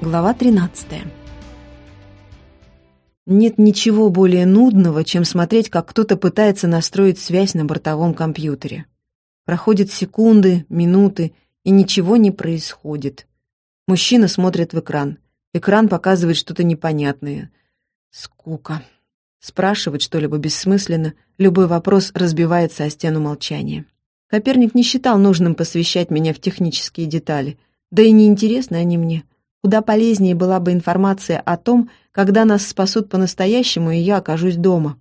Глава 13. Нет ничего более нудного, чем смотреть, как кто-то пытается настроить связь на бортовом компьютере. Проходят секунды, минуты, и ничего не происходит. Мужчина смотрит в экран. Экран показывает что-то непонятное. Скука. Спрашивать что-либо бессмысленно, любой вопрос разбивается о стену молчания. Коперник не считал нужным посвящать меня в технические детали, да и неинтересны они мне. Куда полезнее была бы информация о том, когда нас спасут по-настоящему, и я окажусь дома.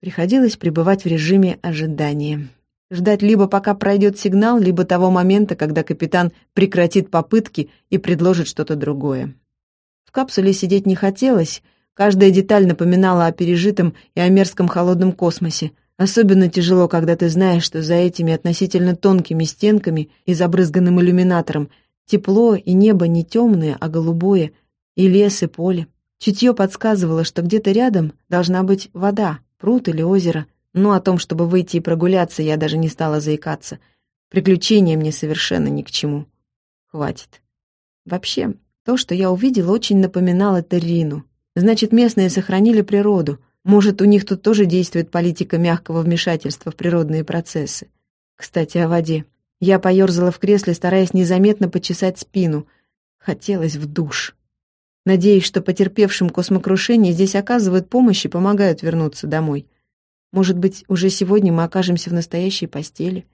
Приходилось пребывать в режиме ожидания. Ждать либо пока пройдет сигнал, либо того момента, когда капитан прекратит попытки и предложит что-то другое. В капсуле сидеть не хотелось, каждая деталь напоминала о пережитом и о мерзком холодном космосе. Особенно тяжело, когда ты знаешь, что за этими относительно тонкими стенками и забрызганным иллюминатором Тепло и небо не темное, а голубое, и лес, и поле. Чутье подсказывало, что где-то рядом должна быть вода, пруд или озеро, но о том, чтобы выйти и прогуляться, я даже не стала заикаться. Приключения мне совершенно ни к чему. Хватит. Вообще, то, что я увидела, очень напоминало Террину. Значит, местные сохранили природу. Может, у них тут тоже действует политика мягкого вмешательства в природные процессы. Кстати, о воде. Я поерзала в кресле, стараясь незаметно почесать спину. Хотелось в душ. Надеюсь, что потерпевшим космокрушение здесь оказывают помощь и помогают вернуться домой. Может быть, уже сегодня мы окажемся в настоящей постели?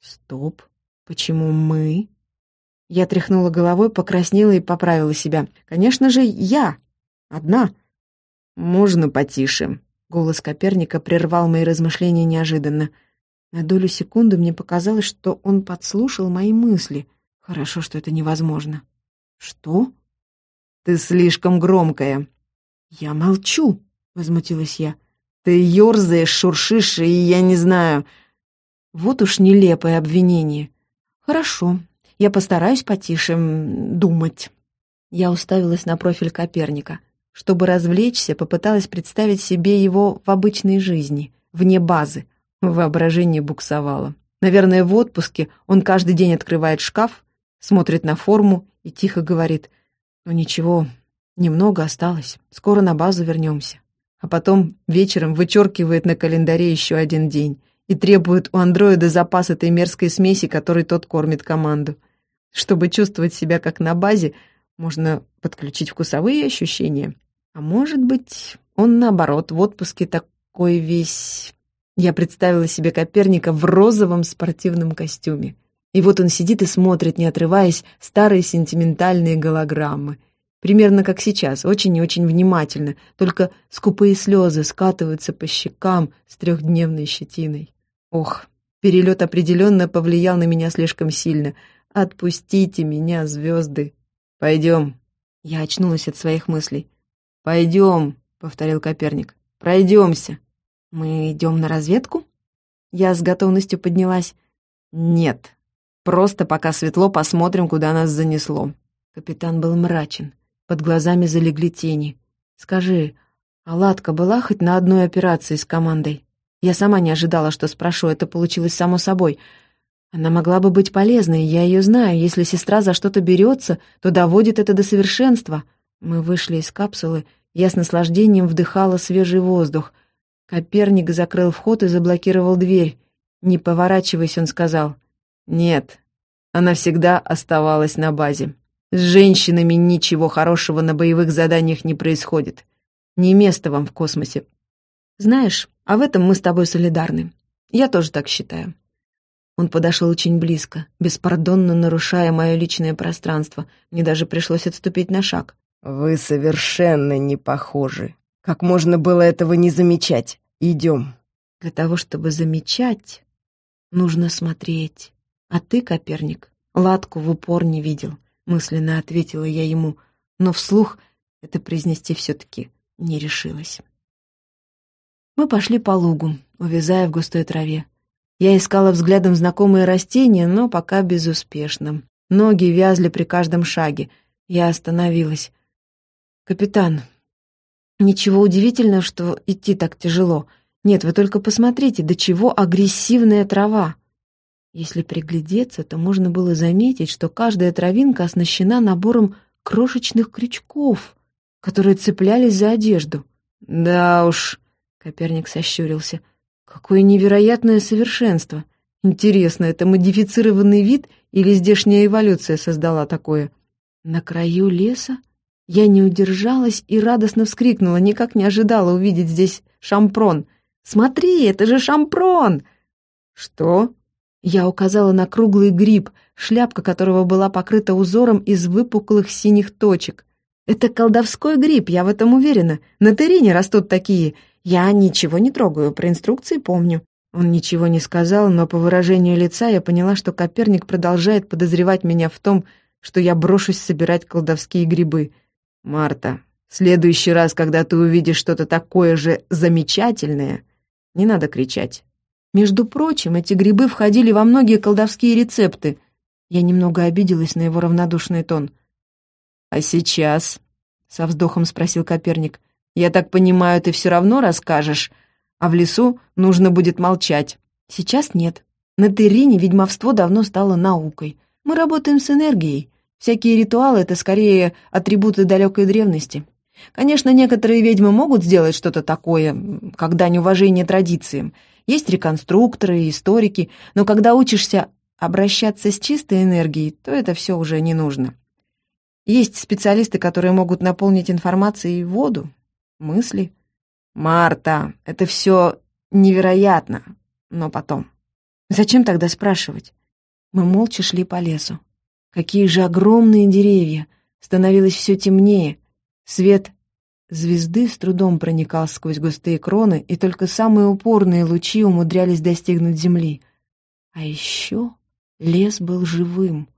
Стоп. Почему мы? Я тряхнула головой, покраснела и поправила себя. Конечно же, я. Одна. Можно потише. Голос Коперника прервал мои размышления неожиданно. На долю секунды мне показалось, что он подслушал мои мысли. Хорошо, что это невозможно. «Что?» «Ты слишком громкая». «Я молчу», — возмутилась я. «Ты ерзаешь, шуршишь, и я не знаю...» Вот уж нелепое обвинение. «Хорошо, я постараюсь потише думать». Я уставилась на профиль Коперника. Чтобы развлечься, попыталась представить себе его в обычной жизни, вне базы, Воображение буксовало. Наверное, в отпуске он каждый день открывает шкаф, смотрит на форму и тихо говорит, «Ну ничего, немного осталось, скоро на базу вернемся». А потом вечером вычеркивает на календаре еще один день и требует у андроида запас этой мерзкой смеси, которой тот кормит команду. Чтобы чувствовать себя как на базе, можно подключить вкусовые ощущения. А может быть, он наоборот в отпуске такой весь я представила себе Коперника в розовом спортивном костюме. И вот он сидит и смотрит, не отрываясь, старые сентиментальные голограммы. Примерно как сейчас, очень и очень внимательно, только скупые слезы скатываются по щекам с трехдневной щетиной. Ох, перелет определенно повлиял на меня слишком сильно. Отпустите меня, звезды. Пойдем. Я очнулась от своих мыслей. Пойдем, повторил Коперник. Пройдемся. «Мы идем на разведку?» Я с готовностью поднялась. «Нет. Просто пока светло, посмотрим, куда нас занесло». Капитан был мрачен. Под глазами залегли тени. «Скажи, а Ладка была хоть на одной операции с командой?» Я сама не ожидала, что спрошу, это получилось само собой. Она могла бы быть полезной, я ее знаю. Если сестра за что-то берется, то доводит это до совершенства. Мы вышли из капсулы, я с наслаждением вдыхала свежий воздух. Коперник закрыл вход и заблокировал дверь. Не поворачиваясь, он сказал. «Нет, она всегда оставалась на базе. С женщинами ничего хорошего на боевых заданиях не происходит. Не место вам в космосе. Знаешь, а в этом мы с тобой солидарны. Я тоже так считаю». Он подошел очень близко, беспардонно нарушая мое личное пространство. Мне даже пришлось отступить на шаг. «Вы совершенно не похожи. Как можно было этого не замечать?» Идем. Для того, чтобы замечать, нужно смотреть. А ты, Коперник, Ладку в упор не видел, мысленно ответила я ему, но вслух это произнести все-таки не решилась. Мы пошли по лугу, увязая в густой траве. Я искала взглядом знакомые растения, но пока безуспешно. Ноги вязли при каждом шаге. Я остановилась. «Капитан, Ничего удивительного, что идти так тяжело. Нет, вы только посмотрите, до чего агрессивная трава. Если приглядеться, то можно было заметить, что каждая травинка оснащена набором крошечных крючков, которые цеплялись за одежду. «Да уж», — Коперник сощурился, — «какое невероятное совершенство! Интересно, это модифицированный вид или здешняя эволюция создала такое?» На краю леса я не удержалась и радостно вскрикнула, никак не ожидала увидеть здесь шампрон. «Смотри, это же шампрон!» «Что?» Я указала на круглый гриб, шляпка которого была покрыта узором из выпуклых синих точек. «Это колдовской гриб, я в этом уверена. На Терине растут такие. Я ничего не трогаю, про инструкции помню». Он ничего не сказал, но по выражению лица я поняла, что Коперник продолжает подозревать меня в том, что я брошусь собирать колдовские грибы. «Марта, в следующий раз, когда ты увидишь что-то такое же замечательное, не надо кричать. Между прочим, эти грибы входили во многие колдовские рецепты. Я немного обиделась на его равнодушный тон. «А сейчас?» — со вздохом спросил Коперник. «Я так понимаю, ты все равно расскажешь, а в лесу нужно будет молчать». «Сейчас нет. На Террине ведьмовство давно стало наукой. Мы работаем с энергией. Всякие ритуалы — это скорее атрибуты далекой древности. Конечно, некоторые ведьмы могут сделать что-то такое, как дань уважения традициям, есть реконструкторы, историки, но когда учишься обращаться с чистой энергией, то это все уже не нужно. Есть специалисты, которые могут наполнить информацией воду, мысли. Марта, это все невероятно, но потом. Зачем тогда спрашивать? Мы молча шли по лесу. Какие же огромные деревья! Становилось все темнее. Свет Звезды с трудом проникал сквозь густые кроны, и только самые упорные лучи умудрялись достигнуть земли. А еще лес был живым.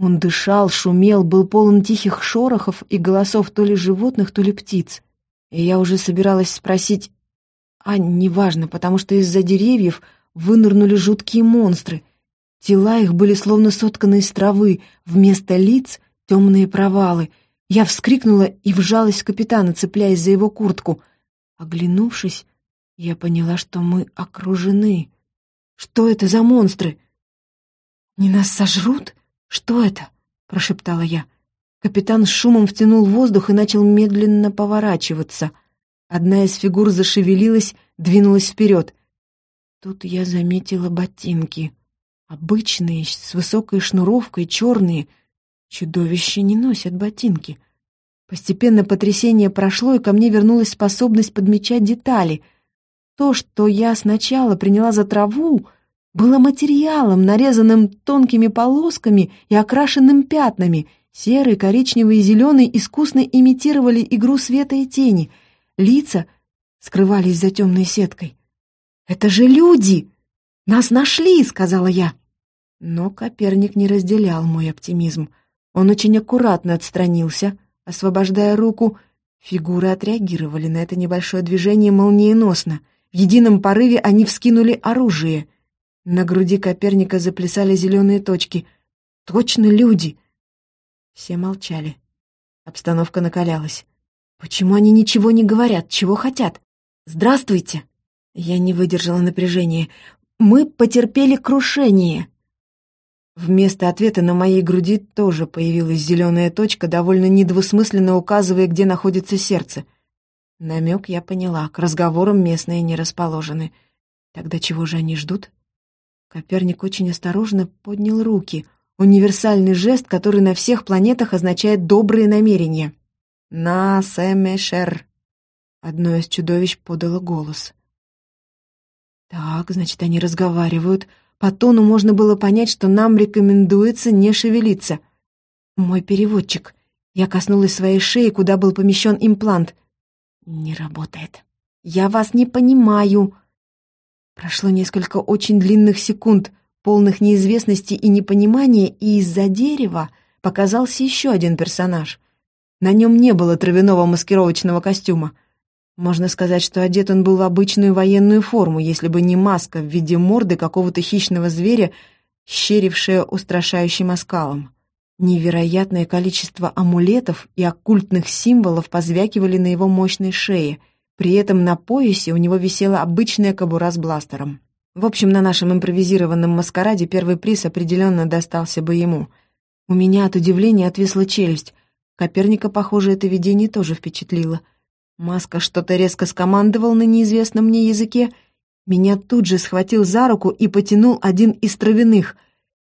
Он дышал, шумел, был полон тихих шорохов и голосов то ли животных, то ли птиц. И я уже собиралась спросить, а неважно, потому что из-за деревьев вынырнули жуткие монстры. Тела их были словно сотканы из травы, вместо лиц — темные провалы — я вскрикнула и вжалась в капитана, цепляясь за его куртку. Оглянувшись, я поняла, что мы окружены. Что это за монстры? «Не нас сожрут? Что это?» — прошептала я. Капитан с шумом втянул воздух и начал медленно поворачиваться. Одна из фигур зашевелилась, двинулась вперед. Тут я заметила ботинки. Обычные, с высокой шнуровкой, черные — Чудовища не носят ботинки. Постепенно потрясение прошло, и ко мне вернулась способность подмечать детали. То, что я сначала приняла за траву, было материалом, нарезанным тонкими полосками и окрашенным пятнами. Серый, коричневый и зеленый искусно имитировали игру света и тени. Лица скрывались за темной сеткой. «Это же люди! Нас нашли!» — сказала я. Но Коперник не разделял мой оптимизм. Он очень аккуратно отстранился, освобождая руку. Фигуры отреагировали на это небольшое движение молниеносно. В едином порыве они вскинули оружие. На груди Коперника заплясали зеленые точки. «Точно люди!» Все молчали. Обстановка накалялась. «Почему они ничего не говорят? Чего хотят? Здравствуйте!» Я не выдержала напряжения. «Мы потерпели крушение!» Вместо ответа на моей груди тоже появилась зеленая точка, довольно недвусмысленно указывая, где находится сердце. Намек я поняла, к разговорам местные не расположены. Тогда чего же они ждут? Коперник очень осторожно поднял руки. Универсальный жест, который на всех планетах означает «добрые намерения». «На сэмешер», — одно из чудовищ подало голос. «Так, значит, они разговаривают», по тону можно было понять, что нам рекомендуется не шевелиться. Мой переводчик. Я коснулась своей шеи, куда был помещен имплант. Не работает. Я вас не понимаю. Прошло несколько очень длинных секунд, полных неизвестности и непонимания, и из-за дерева показался еще один персонаж. На нем не было травяного маскировочного костюма — можно сказать, что одет он был в обычную военную форму, если бы не маска в виде морды какого-то хищного зверя, щерившая устрашающим оскалом. Невероятное количество амулетов и оккультных символов позвякивали на его мощной шее. При этом на поясе у него висела обычная кобура с бластером. В общем, на нашем импровизированном маскараде первый приз определенно достался бы ему. У меня от удивления отвисла челюсть. Коперника, похоже, это видение тоже впечатлило. Маска что-то резко скомандовал на неизвестном мне языке. Меня тут же схватил за руку и потянул один из травяных.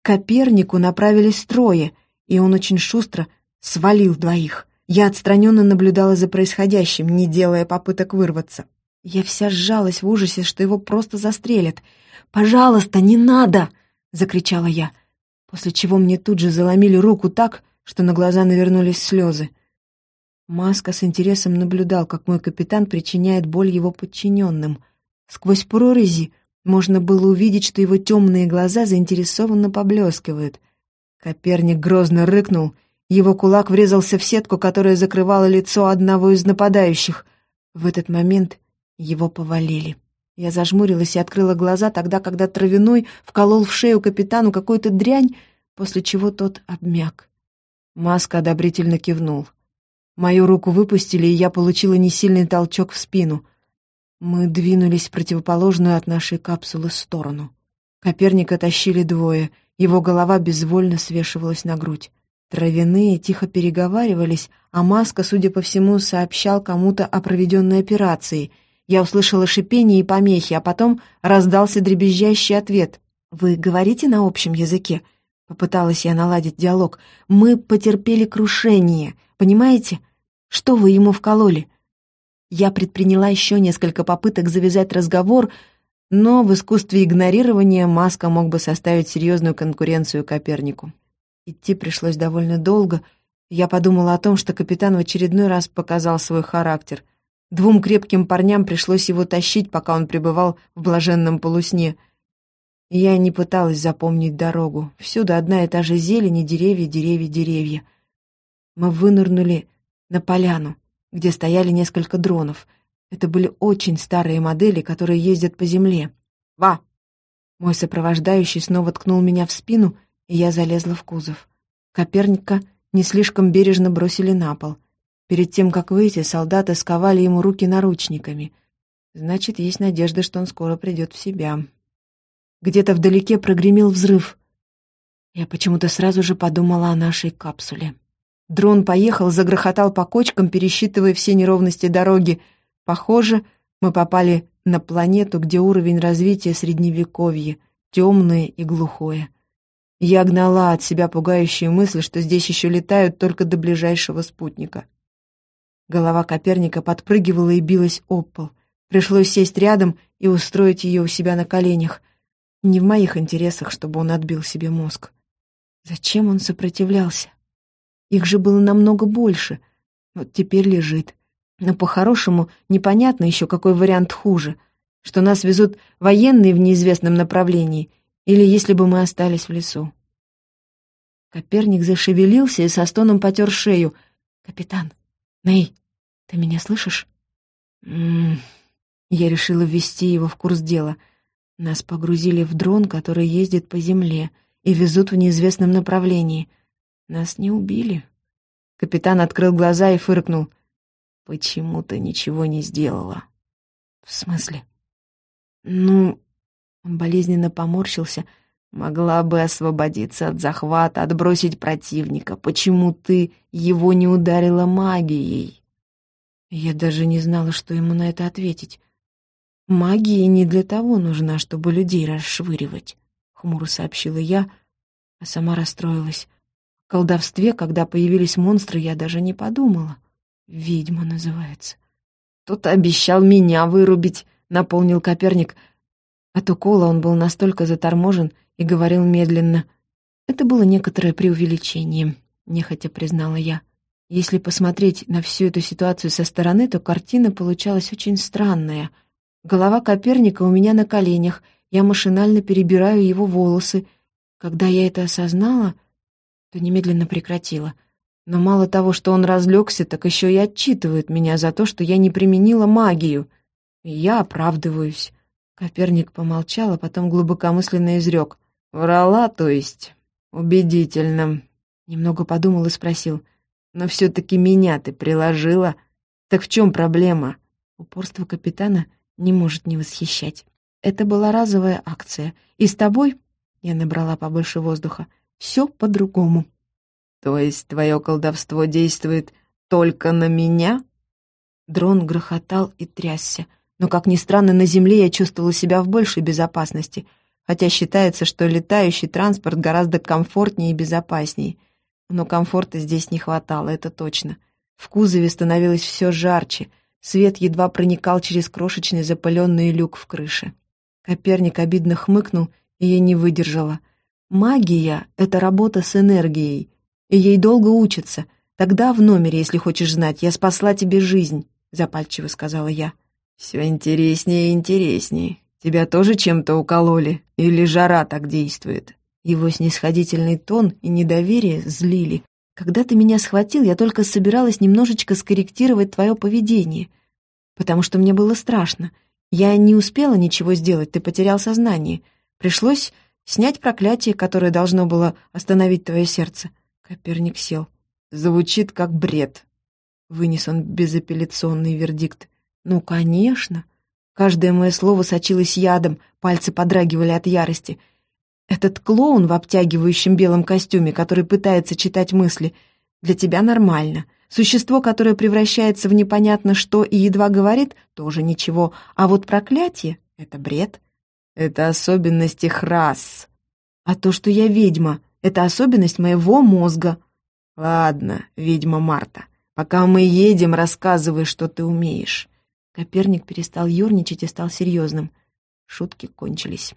К Копернику направились трое, и он очень шустро свалил двоих. Я отстраненно наблюдала за происходящим, не делая попыток вырваться. Я вся сжалась в ужасе, что его просто застрелят. «Пожалуйста, не надо!» — закричала я, после чего мне тут же заломили руку так, что на глаза навернулись слезы. Маска с интересом наблюдал, как мой капитан причиняет боль его подчиненным. Сквозь прорези можно было увидеть, что его темные глаза заинтересованно поблескивают. Коперник грозно рыкнул, его кулак врезался в сетку, которая закрывала лицо одного из нападающих. В этот момент его повалили. Я зажмурилась и открыла глаза тогда, когда травяной вколол в шею капитану какую-то дрянь, после чего тот обмяк. Маска одобрительно кивнул. Мою руку выпустили, и я получила несильный толчок в спину. Мы двинулись в противоположную от нашей капсулы сторону. Коперника тащили двое, его голова безвольно свешивалась на грудь. Травяные тихо переговаривались, а Маска, судя по всему, сообщал кому-то о проведенной операции. Я услышала шипение и помехи, а потом раздался дребезжащий ответ. «Вы говорите на общем языке?» Попыталась я наладить диалог. «Мы потерпели крушение, понимаете? Что вы ему вкололи?» Я предприняла еще несколько попыток завязать разговор, но в искусстве игнорирования Маска мог бы составить серьезную конкуренцию Копернику. Идти пришлось довольно долго. Я подумала о том, что капитан в очередной раз показал свой характер. Двум крепким парням пришлось его тащить, пока он пребывал в блаженном полусне. Я не пыталась запомнить дорогу. Всюду одна и та же зелень и деревья, деревья, деревья. Мы вынырнули на поляну, где стояли несколько дронов. Это были очень старые модели, которые ездят по земле. «Ва!» Мой сопровождающий снова ткнул меня в спину, и я залезла в кузов. Коперника не слишком бережно бросили на пол. Перед тем, как выйти, солдаты сковали ему руки наручниками. Значит, есть надежда, что он скоро придет в себя. Где-то вдалеке прогремел взрыв. Я почему-то сразу же подумала о нашей капсуле. Дрон поехал, загрохотал по кочкам, пересчитывая все неровности дороги. Похоже, мы попали на планету, где уровень развития средневековье, темное и глухое. Я гнала от себя пугающие мысли, что здесь еще летают только до ближайшего спутника. Голова Коперника подпрыгивала и билась об пол. Пришлось сесть рядом и устроить ее у себя на коленях. Не в моих интересах, чтобы он отбил себе мозг. Зачем он сопротивлялся? Их же было намного больше. Вот теперь лежит. Но по-хорошему непонятно еще, какой вариант хуже. Что нас везут военные в неизвестном направлении, или если бы мы остались в лесу. Коперник зашевелился и со стоном потер шею. «Капитан! Ней, ты меня слышишь?» М -м -м. Я решила ввести его в курс дела. Нас погрузили в дрон, который ездит по земле, и везут в неизвестном направлении. Нас не убили. Капитан открыл глаза и фыркнул. Почему ты ничего не сделала? В смысле? Ну, он болезненно поморщился. Могла бы освободиться от захвата, отбросить противника. Почему ты его не ударила магией? Я даже не знала, что ему на это ответить. Магия не для того нужна, чтобы людей расшвыривать, хмуро сообщила я, а сама расстроилась колдовстве, когда появились монстры, я даже не подумала. Ведьма называется. Кто-то обещал меня вырубить, наполнил Коперник. От укола он был настолько заторможен и говорил медленно. Это было некоторое преувеличение, нехотя признала я. Если посмотреть на всю эту ситуацию со стороны, то картина получалась очень странная. Голова Коперника у меня на коленях, я машинально перебираю его волосы. Когда я это осознала, то немедленно прекратила. Но мало того, что он разлегся, так еще и отчитывает меня за то, что я не применила магию. И я оправдываюсь. Коперник помолчал, а потом глубокомысленно изрек. «Врала, то есть? Убедительно». Немного подумал и спросил. «Но все-таки меня ты приложила. Так в чем проблема?» Упорство капитана не может не восхищать. Это была разовая акция. И с тобой, я набрала побольше воздуха, все по-другому. То есть твое колдовство действует только на меня?» Дрон грохотал и трясся, но, как ни странно, на Земле я чувствовала себя в большей безопасности, хотя считается, что летающий транспорт гораздо комфортнее и безопаснее. Но комфорта здесь не хватало, это точно. В кузове становилось все жарче, свет едва проникал через крошечный запыленный люк в крыше. Коперник обидно хмыкнул, и я не выдержала. «Магия — это работа с энергией, и ей долго учатся. Тогда в номере, если хочешь знать, я спасла тебе жизнь», — запальчиво сказала я. «Все интереснее и интереснее. Тебя тоже чем-то укололи? Или жара так действует?» Его снисходительный тон и недоверие злили. «Когда ты меня схватил, я только собиралась немножечко скорректировать твое поведение, потому что мне было страшно. Я не успела ничего сделать, ты потерял сознание. Пришлось снять проклятие, которое должно было остановить твое сердце». Коперник сел. «Звучит как бред», — вынес он безапелляционный вердикт. «Ну, конечно. Каждое мое слово сочилось ядом, пальцы подрагивали от ярости. Этот клоун в обтягивающем белом костюме, который пытается читать мысли, для тебя нормально. Существо, которое превращается в непонятно что и едва говорит, тоже ничего. А вот проклятие — это бред. Это особенность их рас. А то, что я ведьма, это особенность моего мозга. Ладно, ведьма Марта, пока мы едем, рассказывай, что ты умеешь. Коперник перестал ерничать и стал серьезным. Шутки кончились.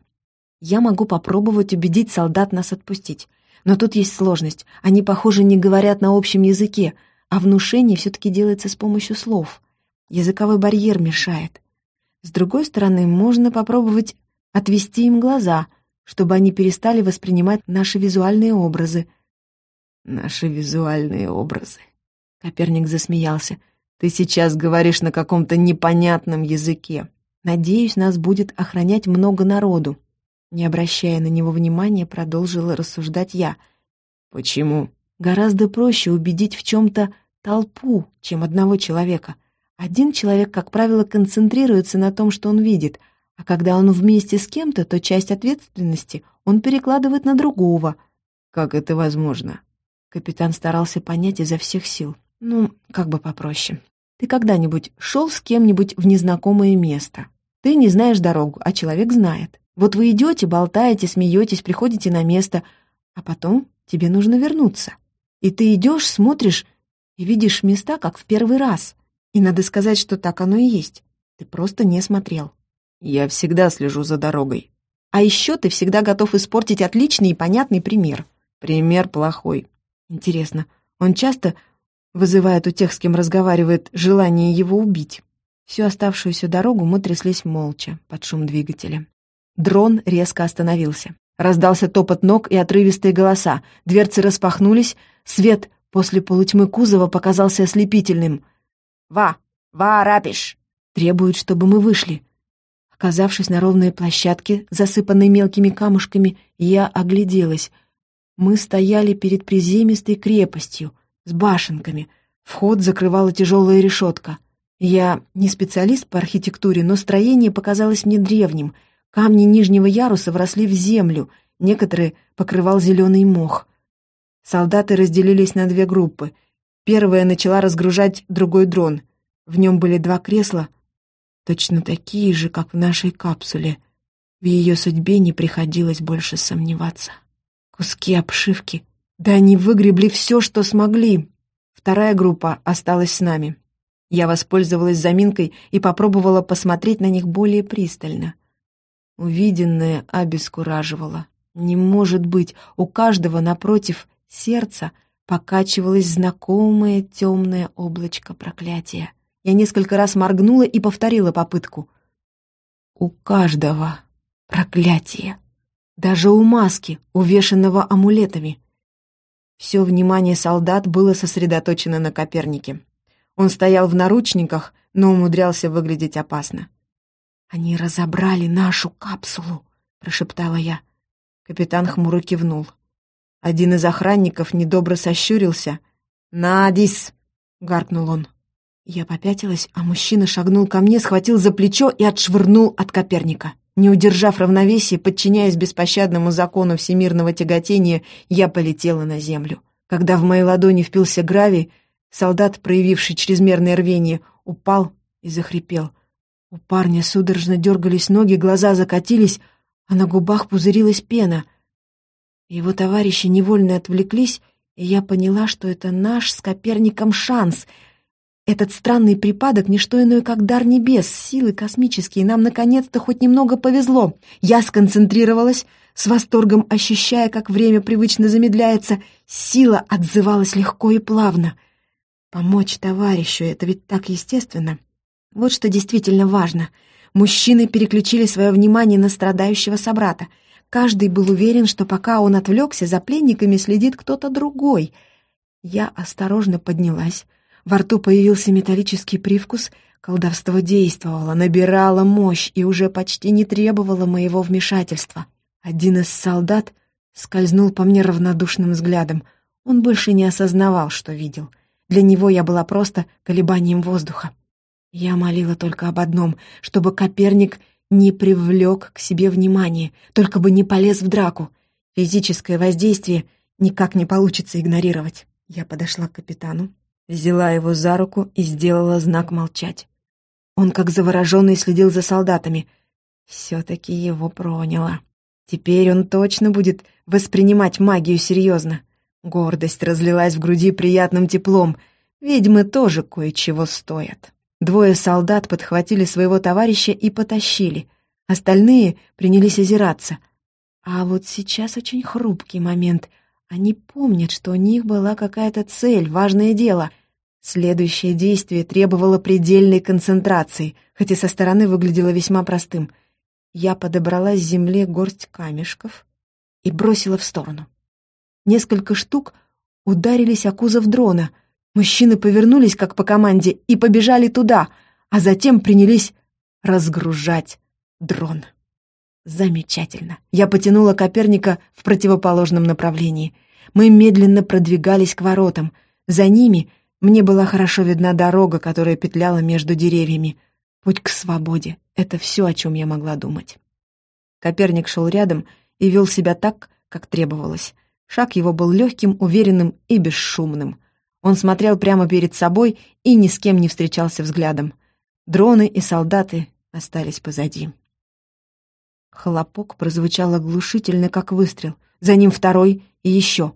Я могу попробовать убедить солдат нас отпустить. Но тут есть сложность. Они, похоже, не говорят на общем языке, а внушение все-таки делается с помощью слов. Языковой барьер мешает. С другой стороны, можно попробовать отвести им глаза, чтобы они перестали воспринимать наши визуальные образы. «Наши визуальные образы», — Коперник засмеялся. Ты сейчас говоришь на каком-то непонятном языке. Надеюсь, нас будет охранять много народу. Не обращая на него внимания, продолжила рассуждать я. Почему? Гораздо проще убедить в чем-то толпу, чем одного человека. Один человек, как правило, концентрируется на том, что он видит, а когда он вместе с кем-то, то часть ответственности он перекладывает на другого. Как это возможно? Капитан старался понять изо всех сил. Ну, как бы попроще. Ты когда-нибудь шел с кем-нибудь в незнакомое место? Ты не знаешь дорогу, а человек знает. Вот вы идете, болтаете, смеетесь, приходите на место, а потом тебе нужно вернуться. И ты идешь, смотришь и видишь места, как в первый раз. И надо сказать, что так оно и есть. Ты просто не смотрел. Я всегда слежу за дорогой. А еще ты всегда готов испортить отличный и понятный пример. Пример плохой. Интересно, он часто вызывает у тех, с кем разговаривает, желание его убить. Всю оставшуюся дорогу мы тряслись молча под шум двигателя. Дрон резко остановился. Раздался топот ног и отрывистые голоса. Дверцы распахнулись, свет после полутьмы кузова показался ослепительным. «Ва! Ва, рапиш!» Требуют, чтобы мы вышли. Оказавшись на ровной площадке, засыпанной мелкими камушками, я огляделась. Мы стояли перед приземистой крепостью — с башенками. Вход закрывала тяжелая решетка. Я не специалист по архитектуре, но строение показалось мне древним. Камни нижнего яруса вросли в землю, некоторые покрывал зеленый мох. Солдаты разделились на две группы. Первая начала разгружать другой дрон. В нем были два кресла, точно такие же, как в нашей капсуле. В ее судьбе не приходилось больше сомневаться. Куски обшивки да они выгребли все, что смогли. Вторая группа осталась с нами. Я воспользовалась заминкой и попробовала посмотреть на них более пристально. Увиденное обескураживало. Не может быть, у каждого напротив сердца покачивалось знакомое темное облачко проклятия. Я несколько раз моргнула и повторила попытку. У каждого проклятие. Даже у маски, увешанного амулетами. Все внимание солдат было сосредоточено на Копернике. Он стоял в наручниках, но умудрялся выглядеть опасно. «Они разобрали нашу капсулу», — прошептала я. Капитан хмуро кивнул. Один из охранников недобро сощурился. «Надис!» — гаркнул он. Я попятилась, а мужчина шагнул ко мне, схватил за плечо и отшвырнул от Коперника. Не удержав равновесия, подчиняясь беспощадному закону всемирного тяготения, я полетела на землю. Когда в моей ладони впился гравий, солдат, проявивший чрезмерное рвение, упал и захрипел. У парня судорожно дергались ноги, глаза закатились, а на губах пузырилась пена. Его товарищи невольно отвлеклись, и я поняла, что это наш с Коперником шанс. Этот странный припадок — не что иное, как дар небес, силы космические. Нам, наконец-то, хоть немного повезло. Я сконцентрировалась, с восторгом ощущая, как время привычно замедляется. Сила отзывалась легко и плавно. Помочь товарищу — это ведь так естественно. Вот что действительно важно. Мужчины переключили свое внимание на страдающего собрата. Каждый был уверен, что пока он отвлекся, за пленниками следит кто-то другой. Я осторожно поднялась. Во рту появился металлический привкус. Колдовство действовало, набирало мощь и уже почти не требовало моего вмешательства. Один из солдат скользнул по мне равнодушным взглядом. Он больше не осознавал, что видел. Для него я была просто колебанием воздуха. Я молила только об одном, чтобы Коперник не привлек к себе внимание, только бы не полез в драку. Физическое воздействие никак не получится игнорировать. Я подошла к капитану, взяла его за руку и сделала знак молчать. Он, как завороженный, следил за солдатами. Все-таки его проняло. Теперь он точно будет воспринимать магию серьезно. Гордость разлилась в груди приятным теплом. Ведьмы тоже кое-чего стоят. Двое солдат подхватили своего товарища и потащили. Остальные принялись озираться. А вот сейчас очень хрупкий момент. Они помнят, что у них была какая-то цель, важное дело. Следующее действие требовало предельной концентрации, хотя со стороны выглядело весьма простым. Я подобрала с земли горсть камешков и бросила в сторону. Несколько штук ударились о кузов дрона — Мужчины повернулись, как по команде, и побежали туда, а затем принялись разгружать дрон. Замечательно. Я потянула Коперника в противоположном направлении. Мы медленно продвигались к воротам. За ними мне была хорошо видна дорога, которая петляла между деревьями. Путь к свободе — это все, о чем я могла думать. Коперник шел рядом и вел себя так, как требовалось. Шаг его был легким, уверенным и бесшумным. Он смотрел прямо перед собой и ни с кем не встречался взглядом. Дроны и солдаты остались позади. Хлопок прозвучал оглушительно, как выстрел. За ним второй и еще.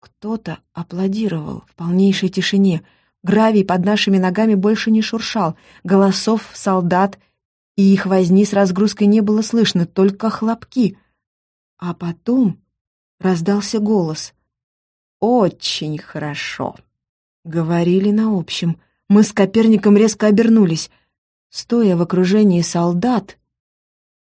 Кто-то аплодировал в полнейшей тишине. Гравий под нашими ногами больше не шуршал. Голосов солдат и их возни с разгрузкой не было слышно, только хлопки. А потом раздался голос — «Очень хорошо», — говорили на общем. Мы с Коперником резко обернулись. Стоя в окружении солдат,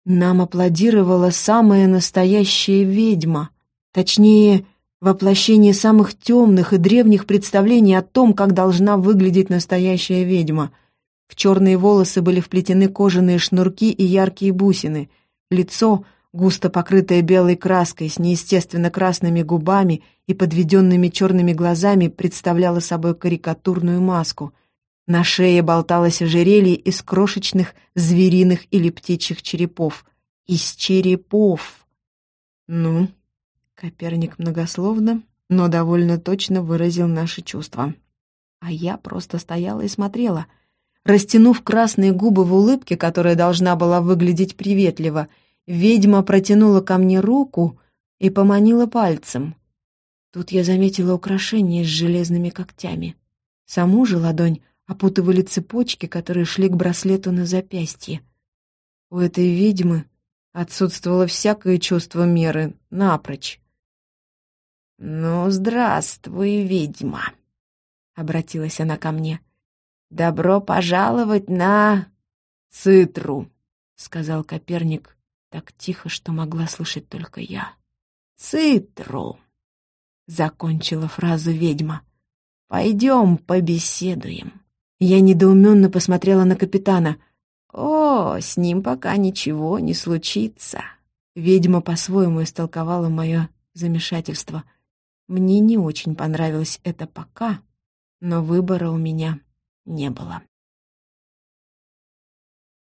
нам аплодировала самая настоящая ведьма, точнее, воплощение самых темных и древних представлений о том, как должна выглядеть настоящая ведьма. В черные волосы были вплетены кожаные шнурки и яркие бусины. Лицо — густо покрытая белой краской, с неестественно красными губами и подведенными черными глазами, представляла собой карикатурную маску. На шее болталось ожерелье из крошечных звериных или птичьих черепов. Из черепов! Ну, Коперник многословно, но довольно точно выразил наши чувства. А я просто стояла и смотрела, растянув красные губы в улыбке, которая должна была выглядеть приветливо — Ведьма протянула ко мне руку и поманила пальцем. Тут я заметила украшение с железными когтями. Саму же ладонь опутывали цепочки, которые шли к браслету на запястье. У этой ведьмы отсутствовало всякое чувство меры, напрочь. «Ну, здравствуй, ведьма!» — обратилась она ко мне. «Добро пожаловать на Цитру!» — сказал Коперник так тихо, что могла слышать только я. «Цитру!» — закончила фразу ведьма. «Пойдем побеседуем». Я недоуменно посмотрела на капитана. «О, с ним пока ничего не случится». Ведьма по-своему истолковала мое замешательство. Мне не очень понравилось это пока, но выбора у меня не было.